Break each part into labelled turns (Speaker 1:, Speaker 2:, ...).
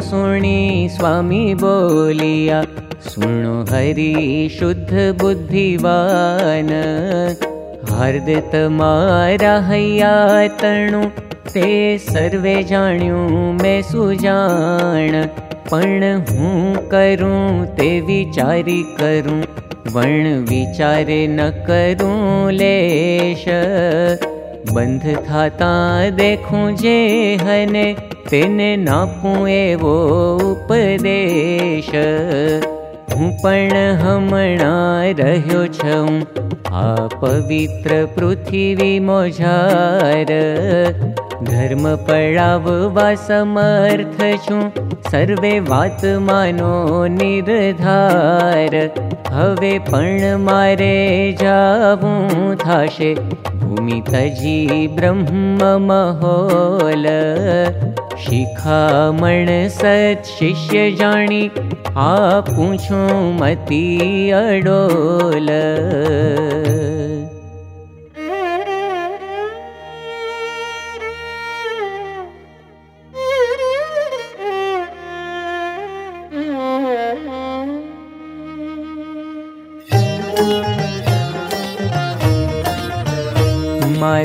Speaker 1: सुणी स्वामी बोलिया सुनो हरि शुद्ध बुद्धिवान। हर्द तमारा हैया तणु ते सर्वे जाण्यू मैं सुजान। पण हूँ करूँ ते विचारी करूँ वर्ण विचारे न करूँ लेश બંધ થતા દેખું જે હને તેને નાપું એવો ઉપદેશ. હું પણ હમણાં રહ્યો છું આ પવિત્ર પૃથ્વી મોજાર. ધર્મ પડાવવા સમર્થ છું, સર્વે વાત માનો નિર્ધાર. હવે પણ મારે જાવું થશે ूमि तजी ब्रह्म महोल शिखा मण सत् शिष्य जानी आ पूमति अडोल।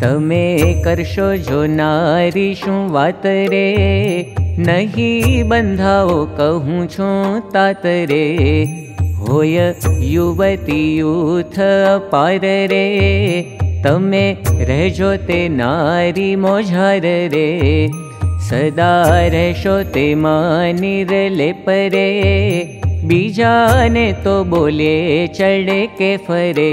Speaker 1: तमे करशो जो नारी शू वात रे नहीं बंधाओ कहूँ छो तात रे। होय युवती यूथ पार रे तमे रहजो ते नारी मोझार रे। सदा रहशो ते मानिर ले परे बीजाने तो बोले चढ़े के फरे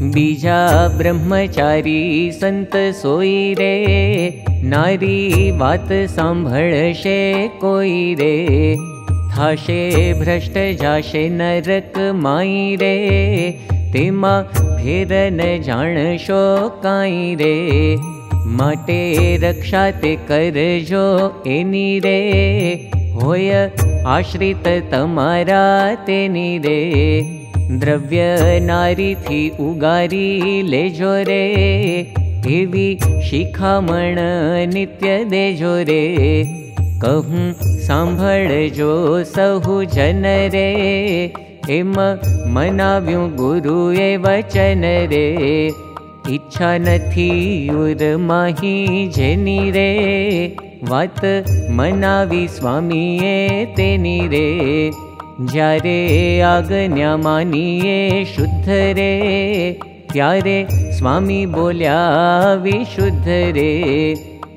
Speaker 1: बीजा ब्रह्मचारी संत सोई रे नारी वात सांभळशे कोई रे थाशे भ्रष्ट जाशे नरक माई रे तेमा फेर न जाणशो काई रे माटे रक्षा ते करजो एनी रे होय आश्रित तमारा तेनी रे દ્રવ્ય નારીથી ઉગારી લેજો રે એવી શિખામણ નિત્ય દેજો રે કહું સાંભળજો સહુ જન રે એમ મનાવ્યું ગુરુએ વચન રે ઈચ્છા નથી ઉર માહી જેની રે વાત મનાવી સ્વામીએ તેની રે જ્યારે આજ્ઞા માનીએ શુદ્ધ રે ત્યારે સ્વામી બોલ્યા વિશુદ્ધ રે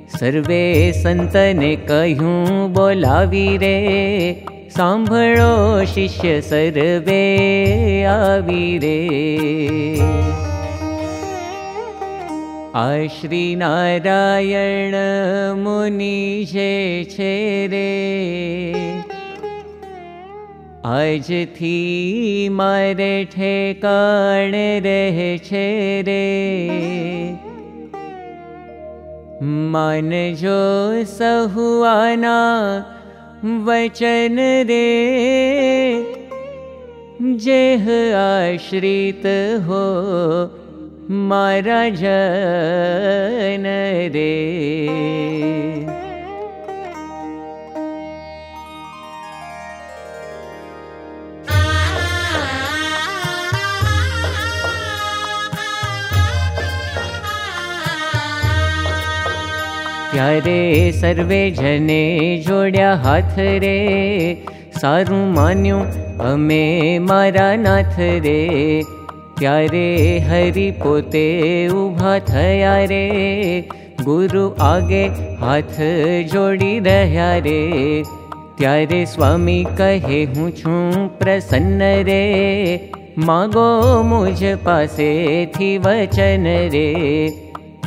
Speaker 1: સર્વે સંતને કહ્યું બોલાવી રે સાંભળો શિષ્ય સર્વે આવી રે આ શ્રી નારાયણ મુનિ જે છે રે આજથી મારે ઠેકાણ રહે છે રે માનજો સહુઆના વચન રે જેહ આશ્રિત હો મારા જન રે ત્યારે સર્વે જને જોડ્યા હાથ રે સારું માન્યું અમે મારા નાથ રે ત્યારે હરિ પોતે ઊભા થયા રે ગુરુ આગે હાથ જોડી રહ્યા રે ત્યારે સ્વામી કહે હું છું પ્રસન્ન રે માગો મુજ પાસેથી વચન રે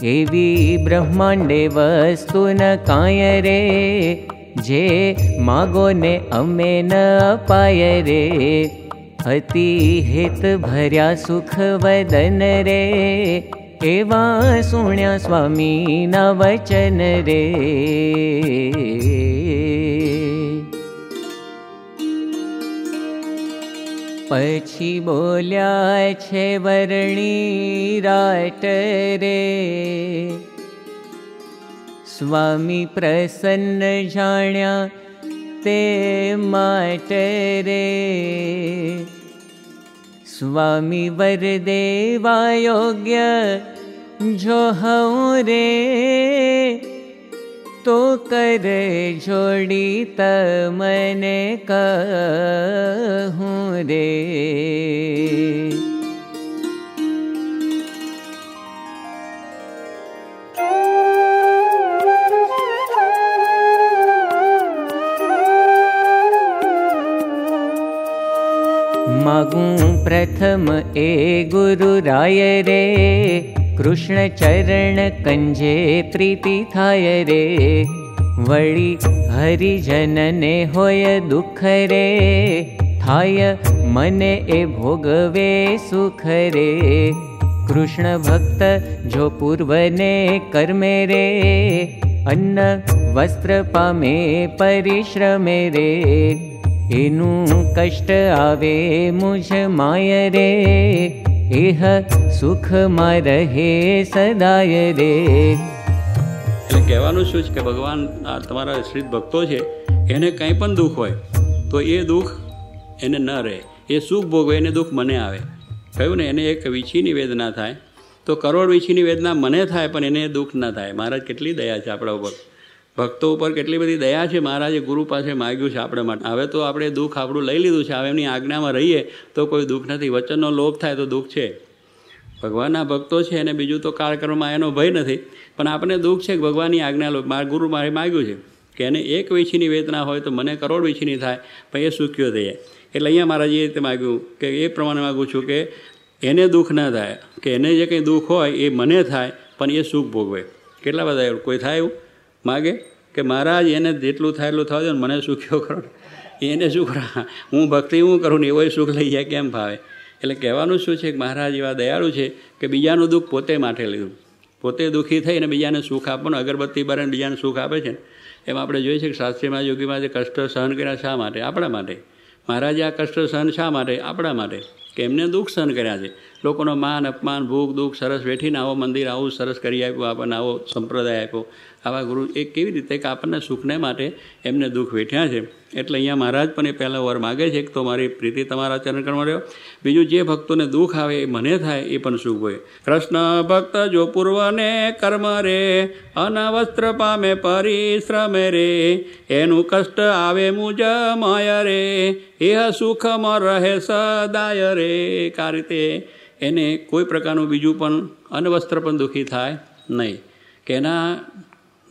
Speaker 1: ण्डे वस्तु न कायरे मागो न अमे न अपयरे अति हितभर्या सुखवदनरे एवा सूण्या स्वामीना वचन रे। પછી બોલ્યા છે વર્ણી રાટ રે સ્વામી પ્રસન્ન જાણ્યા તે માટે રે સ્વામી વરદેવા યોગ્ય જો હું ोडी त मन कु रे। मगु प्रथम ए गुरुराय रे। कृष्णचरण कञ्जे प्रीति थाय रे। वळि हरिजनने होय दुख रे। थाय मने ए भोगवे सुख कृष्ण भक्त जो पूर्वने कर्मे रे। अन्न वस्त्र पामे परिश्रमे रे। न कष्ट आवे मुझ माय रे। એહ સુખમાં રહે સદાય રે
Speaker 2: એટલે કહેવાનું શું છે કે ભગવાન તમારા શ્રીત ભક્તો છે, એને કંઈ પણ દુઃખ હોય, તો એ દુઃખ એને ન રહે. એ સુખ ભોગવે, એને દુઃખ મને આવે. કહ્યું ને, એને એક વીછીની વેદના થાય. તો કરોડ વીછીની વેદના મને થાય, પણ એને દુઃખ ન થાય. મહારાજ, કેટલી દયા છે આપણા ઉપર. ભક્તો ઉપર કેટલી બધી દયા છે? મહારાજે ગુરુ પાસે માગ્યું છે આપણા માટે. હવે તો આપણે દુઃખ આપણું લઈ લીધું છે. હવે એમની આજ્ઞામાં રહીએ તો કોઈ દુઃખ નથી. વચનનો લોભ થાય તો દુઃખ છે. ભગવાનના ભક્તો છે અને બીજું તો કાળક્રમમાં એનો ભય નથી. પણ આપણને દુઃખ છે કે ભગવાનની આજ્ઞા લો મારા ગુરુ મારે માગ્યું છે કે એને એક વીછીની વેદના હોય તો મને કરોડ વીછીની થાય, પણ એ સુખ્યો થઈ જાય. એટલે અહીંયા મહારાજે એ રીતે માગ્યું કે એ પ્રમાણે માગું છું કે એને દુઃખ ના થાય, કે એને જે કંઈ દુઃખ હોય એ મને થાય, પણ એ સુખ ભોગવે. કેટલા બધા કોઈ થાય એવું? માગે કે મહારાજ, એને જેટલું થાય એટલું થવા દો ને મને સુખ્યો કરો? એને શું કરા? હું ભક્તિ હું કરું ને એવો સુખ લઈ જાય કેમ ભાવે? એટલે કહેવાનું શું છે કે મહારાજ એવા દયાળુ છે કે બીજાનું દુઃખ પોતે માટે લીધું. પોતે દુઃખી થઈને બીજાને સુખ આપવાનું અગરબત્તી બારે બીજાને સુખ આપે છે એમ આપણે જોઈએ છીએ કે શાસ્ત્રીમાં યોગીમાં જે કષ્ટ સહન કર્યા શા માટે? આપણા માટે. મહારાજે આ કષ્ટ સહન શા માટે? આપણા માટે. કે એમને દુઃખ સહન કર્યા છે. લોકોનો માન, અપમાન, ભૂખ, દુઃખ સરસ વેઠીને આવો મંદિર, આવું સરસ કરી આપ્યું, આપણને આવો સંપ્રદાય આપ્યો. આવા ગુરુ એ કેવી રીતે કે આપણને સુખને માટે એમને દુઃખ વેઠ્યા છે. એટલે અહીંયા મહારાજ પણ એ પહેલાં વર માગે છે કે તો મારી પ્રીતિ તમારા ચરણ કરવા રહ્યો. બીજું જે ભક્તોને દુઃખ આવે એ મને થાય એ પણ સુખ હોય. કૃષ્ણ ભક્ત જો પૂર્વને કર્મ રે, અનવસ્ત્ર પામે પરિશ્રમે રે, એનું કષ્ટ આવે મુજ માય રે એ સુખમાં રહે સદાય રે. આ રીતે એને કોઈ પ્રકારનું બીજું પણ અનવસ્ત્ર પણ દુઃખી થાય નહીં. કે એના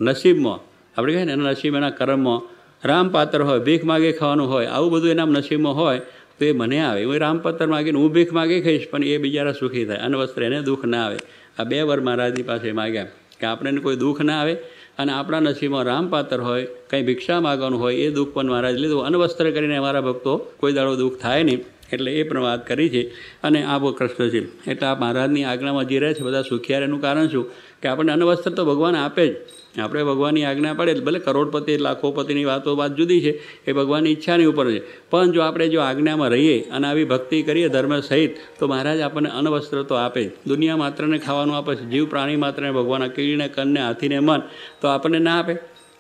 Speaker 2: નસીબમાં. આપણે કહીએ ને, એના નસીબ, એના કર્મમાં. રામપાત્ર હોય, ભીખ માગે ખાવાનું હોય, આવું બધું એના નસીબમાં હોય, તો એ મને આવે. હું રામપાત્ર માગીને, હું ભીખ માગે ખાઈશ, પણ એ બિચારા સુખી થાય અનવસ્ત્ર એને દુઃખ ના આવે. આ બે વાર મહારાજની પાસે માગ્યા કે આપણને કોઈ દુઃખ ના આવે અને આપણા નસીબમાં રામપાત્ર હોય, કંઈ ભિક્ષા માગવાનું હોય, એ દુઃખ પણ મહારાજ લીધું. અનવસ્ત્ર કરીને અમારા ભક્તો, કોઈ દાડો દુઃખ થાય નહીં, એટલે એ પણ વાત કરી છે. અને આ બહુ કૃષ્ણ છે. એટલે આ મહારાજની આજ્ઞામાં જે રહે છે, બધા સુખિયાર એનું કારણ શું? કે આપણને અનવસ્ત્ર તો ભગવાન આપે જ. આપણે ભગવાનની આજ્ઞા પડે ભલે કરોડપતિ, લાખોપતિની વાતો વાત જુદી છે, એ ભગવાનની ઈચ્છાની ઉપર છે. પણ જો આપણે જો આજ્ઞામાં રહીએ અને આવી ભક્તિ કરીએ ધર્મ સહિત, તો મહારાજ આપણને અન્નવસ્ત્ર તો આપે દુનિયા માત્રને ખાવાનું આપે છે. જીવ પ્રાણી માત્રને ભગવાન કીડીને કનને, હાથીને, મન, તો આપણને ના આપે.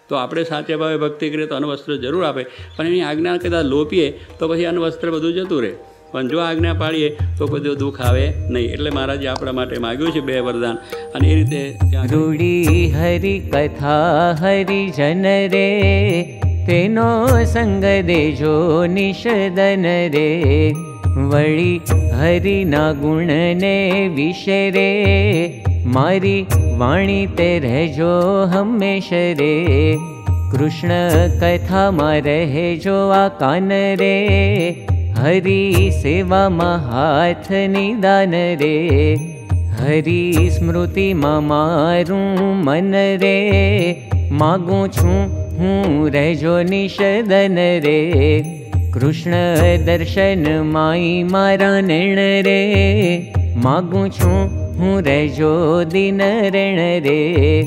Speaker 2: તો આપણે સાચે ભાવે ભક્તિ કરીએ તો અન્નવસ્ત્ર જરૂર આપે. પણ એની આજ્ઞા કદાચ લોપીએ, તો પછી અન્નવસ્ત્ર બધું જતું રહે. પણ જો આજ્ઞા પાડીએ તો કોઈ દુઃખ આવે નહીં એટલે મહારાજે આપણા માટે માગ્યું છે બે વરદાન અને એ રીતે
Speaker 1: રૂડી હરિ કથા હરિજન રે તેનો સંગ દેજો નિષદન રે વળી હરિના ગુણને વિશે રે મારી વાણી તે રહેજો હંમેશ રે કૃષ્ણ કથામાં રહેજો આ કાન રે हरि सेवा मा निदान रे। हरि स्मृति म मन रे। मागु हेजो निषदन रे। कृष्ण दर्शन माई मारा नैण रे। मागु दिन दीन रणरे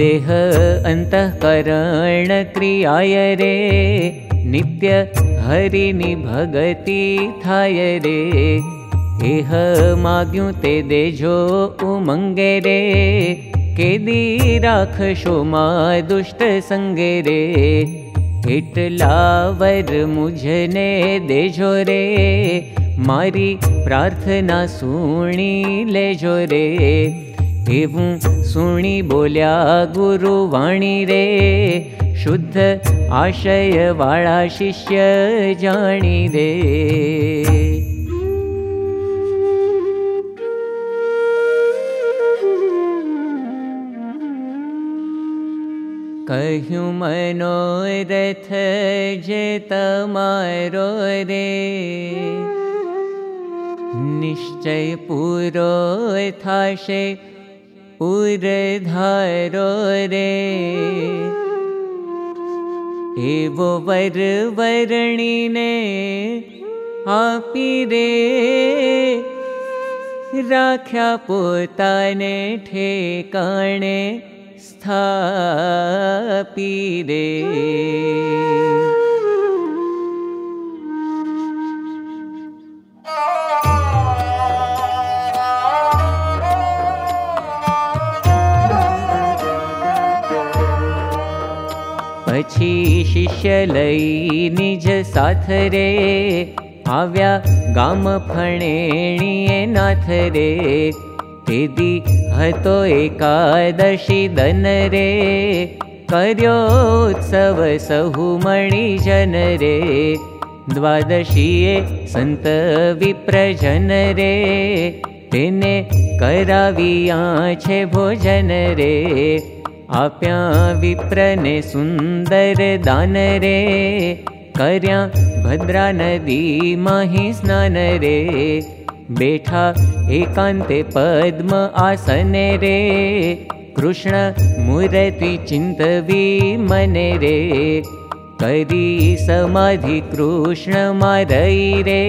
Speaker 1: देह अन्तःकरण क्रियाय रे। नित्य હરિની ભગતિ થાય રે એહ માગ્યું તે દેજો ઉમંગે રે કેદી રાખશો મા દુષ્ટ સંગે રે એટલા વર મુજને દેજો રે મારી પ્રાર્થના સુણી લેજો રે એવું સુણી બોલ્યા ગુરુ વાણી રે શુદ્ધ આશયવાળા શિષ્ય જાણી રે કહ્યું મનોરથ જે તમારો રે નિશ્ચય પૂરો થશે ઉરધારો રે एव वरीने आी रे राख्या पोताने स्थापि पी रे પછી શિષ્ય લઈ નિજ સાથ રે આવ્યા ગામ ફણેણીએ નાથ રે તેદી હતો એકાદશી દન રે કર્યો ઉત્સવ સહુ મણી જન રે દ્વાદશીએ સંત વિપ્રજન રે તેને કરાવ્યા છે ભોજન રે आप्या विप्रने सुन्दर दानरे कर्या भद्रा नदी महि स्नान रे बेठा एकान्ते पद्म आसने रे कृष्ण मुरति चिन्तवी मने रे करी समाधि कृष्ण मारई रे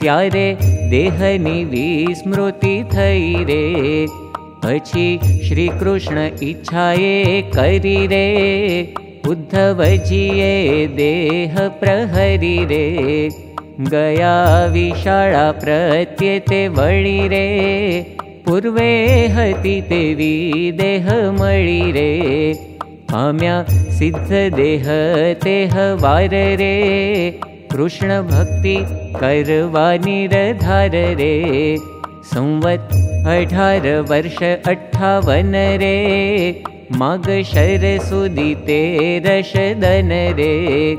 Speaker 1: त्यारे देहनि विस्मृति वि रे। પછી શ્રી કૃષ્ણ ઈચ્છાએ કરી રે ઉદ્ધવજીએ દેહ પ્રહરી રે ગયા વિશાળા પ્રત્યે તે વળી રે પૂર્વે હતી તેવી દેહ મળી રે પામ્યા સિદ્ધ દેહ તેહ વાર રે કૃષ્ણ ભક્તિ કરવાની રધાર રે संवत् अठार वर्ष अठावन रे। मगशर सुदिते रशदन रे।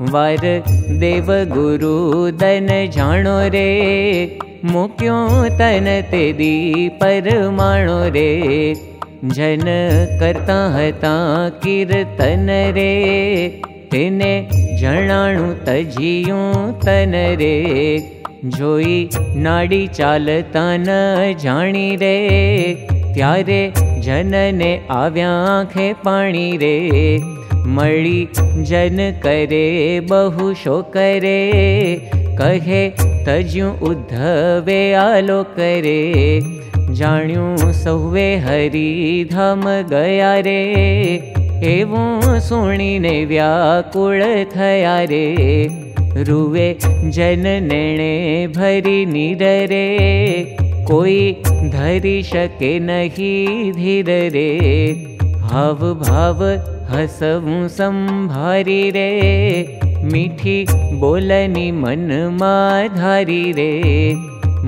Speaker 1: वार रे। रेक्यो तन ते दी परमाणो रे। जन करता हता कीर्तन रे। कर्ता जणाणु तेन तन रे। જોઈ નાડી ચાલતા ન જાણી રે. ત્યારે જનને આવ્યા આંખે પાણી રે. મળી જન કરે બહુ શો કરે કહે તજ્યું ઉદ્ધવે આલો કરે. જાણ્યું સૌએ હરિધામ ગયા રે. એવું સુણીને વ્યાકુળ થયા રે. रुवे जन भरी निडरे कोई धरी शके नहीं धीर रे हाव भाव हसवु संभारी रे। मीठी बोलनी मन धारी रे।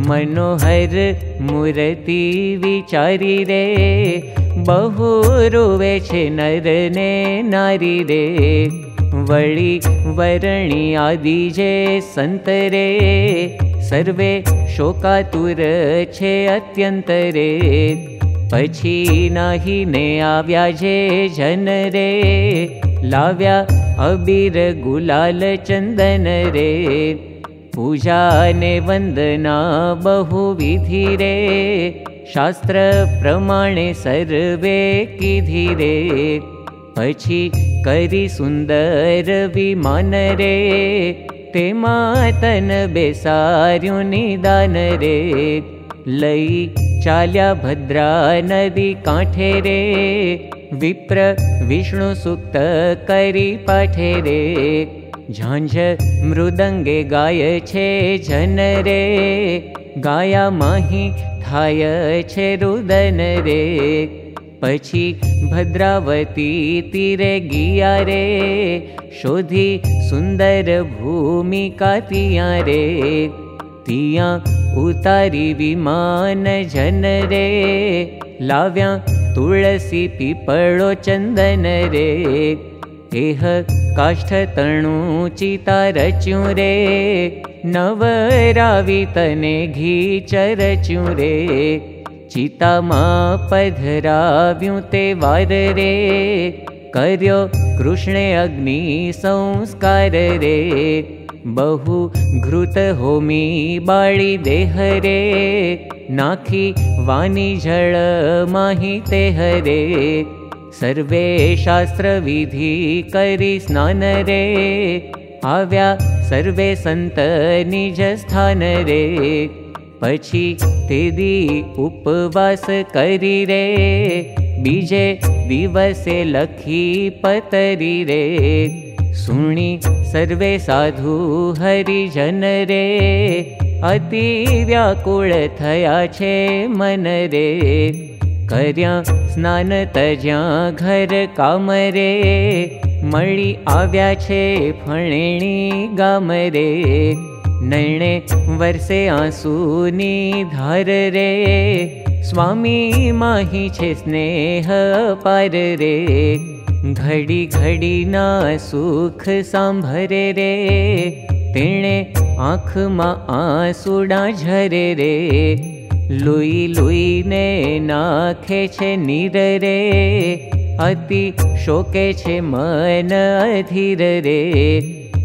Speaker 1: मनोहर मूर्ति विचारी रे। बहु रोवे छे नर ने नारी रे वळी वरणी आदि जे संत रे सर्वे शोकातुर छे अत्यंत रे पछी नाही ने आव्या जे जन रे पूजा ने वंदना बहु विधि रे शास्त्र प्रमाणे सर्वे की धीरे पछी करी सुंदर विमान रे। ते मातन बेसार्यु निदान रे। लई चाल्या भद्रा नदी कांठे रे। विप्र विष्णु सुक्त करी पाठे रे। झांझ मृदंगे गाय छे जन रे। गाया माही थाय भद्रावती तीरे गिया रे। शोधी सुंदर भूमि का तिया रे। तिया उतारी विमान जन रे। लाव्या तुलसी पीपळो चंदन रे। एह काष्ठ तणु चिता रच्यु रे। नवरावी तने घी चरच्यु रे रे कर्यो कृष्णे अग्नि संस्कार रे बहु घृत होमी बाळी देह रे नाखी वाणी जळ माही ते हरे सर्वे शास्त्र विधि करी स्नान रे आव्या सर्वे संत निज स्थान पछी तेदी उपवास करी रे। बीजे दिवसे लखी पतरी रे। सुणी सर्वे साधु हरिजन रे। अति व्याकुल थया छे मन रे। कर्या स्नान तज्या घर काम रे। मळी आव्या छे फणेणी गाम रे नैणे वर्षे आंसूनी धार रे। स्वामी माही छे स्नेह पार ना सुख सांभरे रे। तेणे आँख मा आंसुडा झरे रे। लुई लुई ने नाखे छे नीर रे अति शोके छे मन अधीर रे।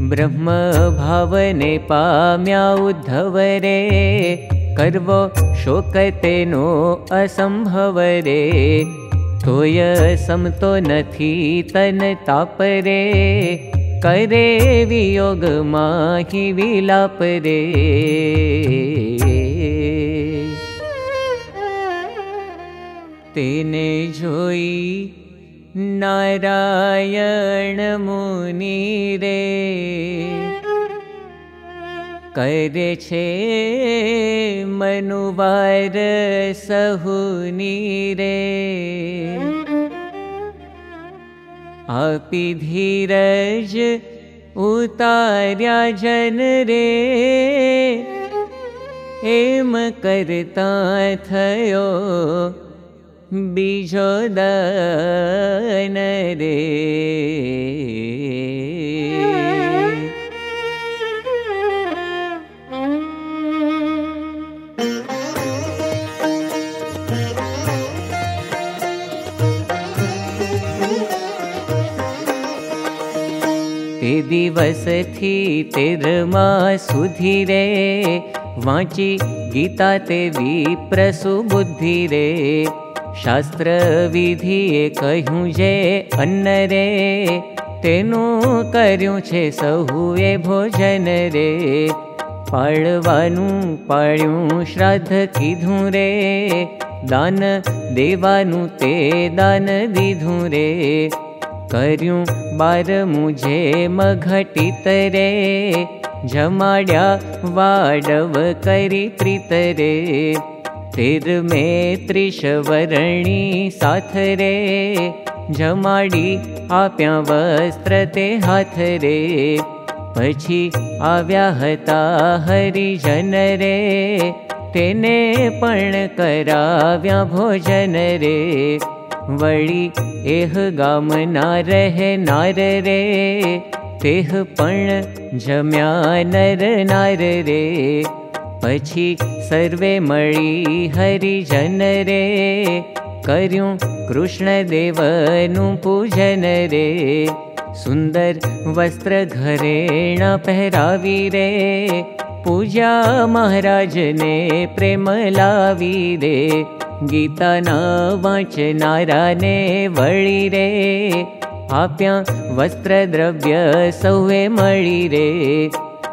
Speaker 1: ब्रह्म भावने पाम्या उद्धव रे। करवो शोक तेनो असंभव रे। तोय समतो नथी तन ताप रे। करे वियोग माही विलाप रे। तेने जोई नारायण मुनि रे। करे छे मनुवार सहुनी रे। आपी धीरज उतार्या जन रे। एम करता थयो बीजो दन रे તે દિવસથી તેરમા સુધી રે વાંચી ગીતા તે વિપ્રસુ બુદ્ધિ રે શાસ્ત્રવિધિએ કહ્યું જે અન્ન રે તેનું કર્યું છે સહુએ ભોજન રે પાળવાનું પાળ્યું શ્રાદ્ધ કીધું રે દાન દેવાનું તે દાન દીધું રે કર્યું બાર મુજે મઘટિત રે જમાડ્યા વાડવ કરી પ્રીત રે तिर में त्रिशवरणी साथ रे। जमाडी आप्या वस्त्र ते हाथ रे। पछी आव्या हता हरिजन रे। तेने पण कराव्या भोजन रे। वळी एह गाम ना रहे नार रे। तेह पण जम्या नर नार रे पछी सर्वे मळी हरिजन रे। कर्यूं कृष्णदेवनु पूजन रे। सुन्दर वस्त्र घरेण पहरावी रे। पूजा महाराज ने प्रेम लावी रे। गीता ना वाचनारा ने वळी रे। आप्या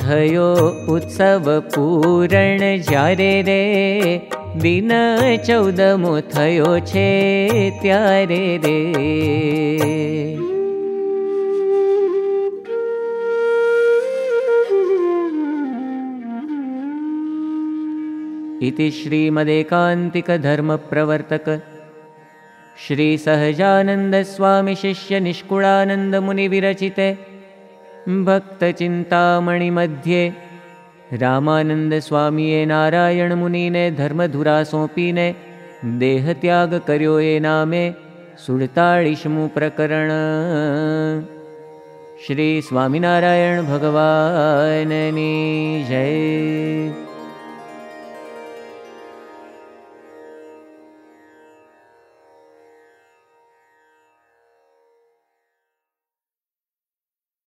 Speaker 1: थयो उत्सव पूरण जारे रे। दिन चौदमो इति श्रीमदेकान्तिकधर्मप्रवर्तक श्रीसहजानन्दस्वामिशिष्यनिष्कुळानन्दमुनिविरचिते भक्तचिन्तामणिमध्ये रामानन्दस्वामिये नारायणमुनिने धर्मधुरा सोंपीने देहत्याग कर्यो ए नामे सुडताळिशमु प्रकरण श्री स्वामिनारायण भगवाननी जय